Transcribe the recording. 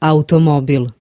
automobil.